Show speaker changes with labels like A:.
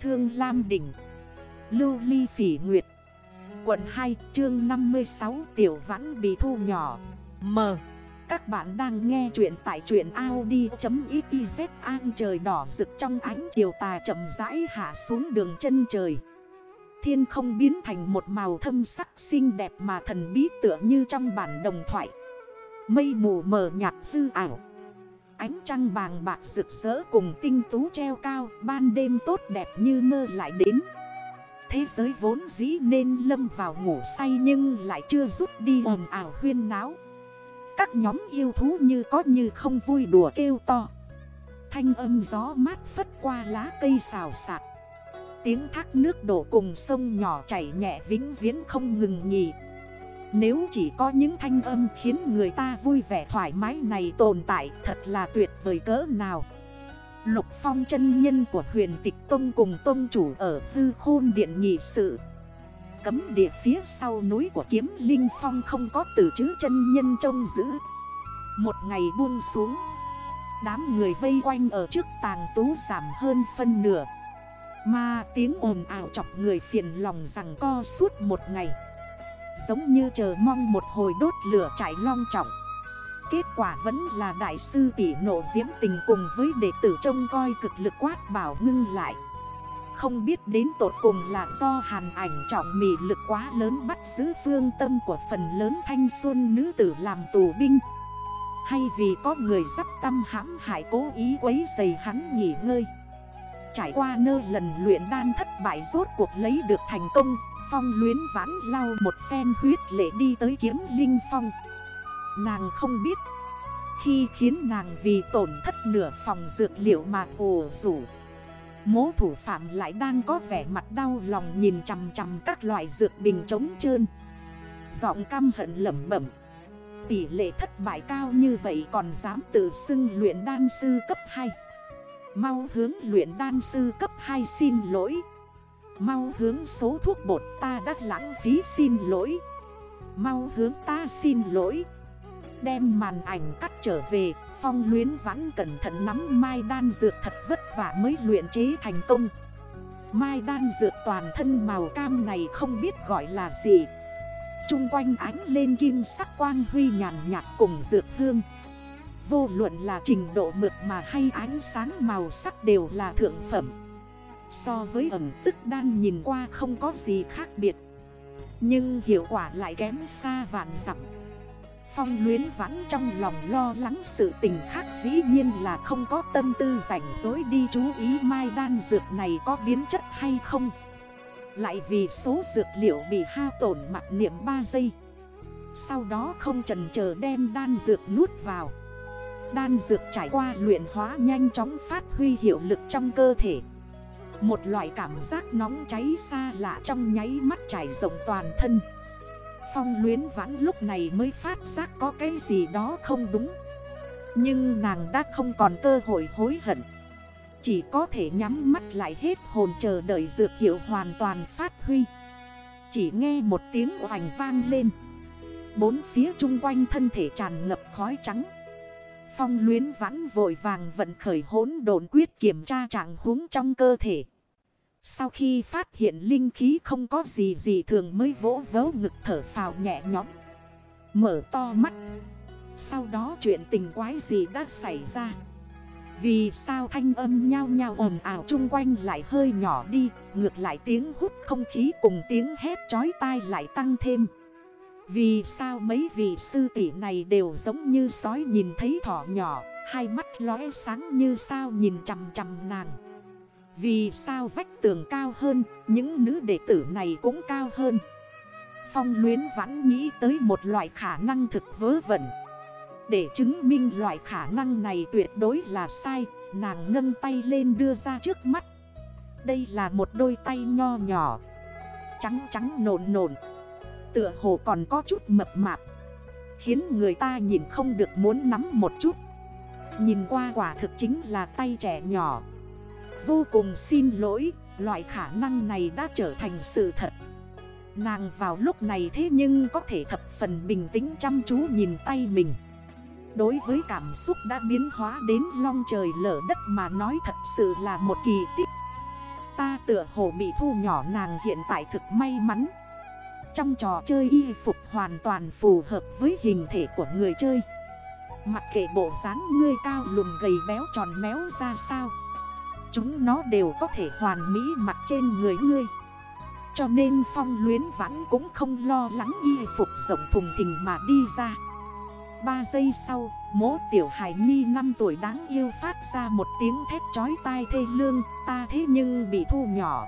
A: Thương Lam Đỉnh, Lưu Ly Phỉ Nguyệt, Quận 2 chương 56 Tiểu Vãn Bị Thu Nhỏ, M. Các bạn đang nghe chuyện tại truyện Audi.xyz An trời đỏ rực trong ánh chiều tà chậm rãi hạ xuống đường chân trời. Thiên không biến thành một màu thâm sắc xinh đẹp mà thần bí tựa như trong bản đồng thoại. Mây mù mờ nhạt hư ảo. Ánh trăng bàng bạc rực rỡ cùng tinh tú treo cao, Ban đêm tốt đẹp như mơ lại đến. Thế giới vốn dĩ nên lâm vào ngủ say Nhưng lại chưa rút đi ồn ảo huyên náo. Các nhóm yêu thú như có như không vui đùa kêu to. Thanh âm gió mát phất qua lá cây xào sạc Tiếng thác nước đổ cùng sông nhỏ chảy nhẹ vĩnh viễn không ngừng nghỉ nếu chỉ có những thanh âm khiến người ta vui vẻ thoải mái này tồn tại, thật là tuyệt vời cỡ nào. Lục phong chân nhân của huyền tịch tông cùng tông chủ ở hư khôn điện nhị sự. Cấm địa phía sau núi của kiếm linh phong không có từ chữ chân nhân trông giữ. Một ngày buông xuống, Đám người vây quanh ở trước tàng tú giảm hơn phân nửa. Mà tiếng ồn ảo chọc người phiền lòng rằng co suốt một ngày. Giống như chờ mong một hồi đốt lửa trải long trọng. Kết quả vẫn là đại sư tỷ nộ diễm tình cùng với đệ tử trông coi cực lực quát bảo ngưng lại. Không biết đến tột cùng là do hàn ảnh trọng mị lực quá lớn bắt giữ phương tâm của phần lớn thanh xuân nữ tử làm tù binh. Hay vì có người dắp tâm hãm hại cố ý quấy dày hắn nghỉ ngơi. Trải qua nơ lần luyện đan thất bại rốt cuộc lấy được thành công Phong luyến vãn lau một phen huyết lệ đi tới kiếm linh phong. Nàng không biết, Khi khiến nàng vì tổn thất nửa phòng dược liệu mà ồ rủ, Mố thủ phạm lại đang có vẻ mặt đau lòng nhìn chằm chằm các loại dược bình trống trơn. Giọng căm hận lẩm bẩm, Tỷ lệ thất bại cao như vậy còn dám tự xưng luyện đan sư cấp 2 Mau hướng luyện đan sư cấp 2 xin lỗi. Mau hướng số thuốc bột ta đã lãng phí xin lỗi. Mau hướng ta xin lỗi. Đem màn ảnh cắt trở về, Phong luyến vãn cẩn thận nắm mai đan dược thật vất vả mới luyện chế thành công. Mai đan dược toàn thân màu cam này không biết gọi là gì. Trung quanh ánh lên kim sắc quang huy nhàn nhạt cùng dược hương. Vô luận là trình độ mượt mà hay ánh sáng màu sắc đều là thượng phẩm. So với ẩm tức đan nhìn qua không có gì khác biệt. Nhưng hiệu quả lại kém xa vạn dặm. Phong luyến vãn trong lòng lo lắng sự tình khác dĩ nhiên là không có tâm tư rảnh dối đi chú ý mai đan dược này có biến chất hay không. Lại vì số dược liệu bị hao tổn mặt niệm 3 giây. Sau đó không trần chờ đem đan dược nuốt vào. Đan dược trải qua luyện hóa nhanh chóng phát huy hiệu lực trong cơ thể một loại cảm giác nóng cháy xa lạ trong nháy mắt trải rộng toàn thân. Phong luyến vãn lúc này mới phát giác có cái gì đó không đúng. Nhưng nàng đã không còn cơ hội hối hận. Chỉ có thể nhắm mắt lại hết hồn chờ đợi dược hiệu hoàn toàn phát huy. Chỉ nghe một tiếng hoành vang lên. Bốn phía chung quanh thân thể tràn ngập khói trắng. Phong luyến vãn vội vàng vận khởi hốn đồn quyết kiểm tra trạng huống trong cơ thể. Sau khi phát hiện linh khí không có gì gì thường mới vỗ vấu ngực thở phào nhẹ nhõm. Mở to mắt. Sau đó chuyện tình quái gì đã xảy ra. Vì sao thanh âm nhao nhao ồn ào chung quanh lại hơi nhỏ đi, Ngược lại tiếng hút không khí cùng tiếng hét chói tai lại tăng thêm vì sao mấy vị sư tỷ này đều giống như sói nhìn thấy thỏ nhỏ, Hai mắt lóe sáng như sao nhìn chằm chằm nàng? Vì sao vách tường cao hơn, Những nữ đệ tử này cũng cao hơn? Phong luyến vẫn nghĩ tới một loại khả năng thực vớ vẩn. Để chứng minh loại khả năng này tuyệt đối là sai, Nàng nâng tay lên đưa ra trước mắt. Đây là một đôi tay nho nhỏ, Trắng trắng nộn nộn. Tựa hồ còn có chút mập mạp, Khiến người ta nhìn không được muốn nắm một chút. Nhìn qua quả thực chính là tay trẻ nhỏ. Vô cùng xin lỗi, Loại khả năng này đã trở thành sự thật. Nàng vào lúc này thế nhưng có thể thập phần bình tĩnh chăm chú nhìn tay mình. Đối với cảm xúc đã biến hóa đến long trời lở đất mà nói thật sự là một kỳ tích. Ta tựa hồ bị thu nhỏ nàng hiện tại thực may mắn. Trong trò chơi y phục hoàn toàn phù hợp với hình thể của người chơi. Mặc kệ bộ dáng ngươi cao lùn gầy béo tròn méo ra sao Chúng nó đều có thể hoàn mỹ mặc trên người ngươi. Cho nên phong luyến vãn cũng không lo lắng y phục rộng thùng thình mà đi ra. 3 giây sau, mố tiểu hải nhi 5 tuổi đáng yêu phát ra một tiếng thét chói tai thê lương Ta thế nhưng bị thu nhỏ.